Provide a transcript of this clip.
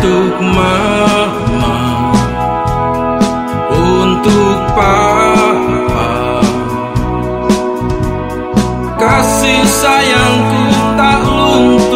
untuk mama untuk papa. Kasih sayangku tak luntur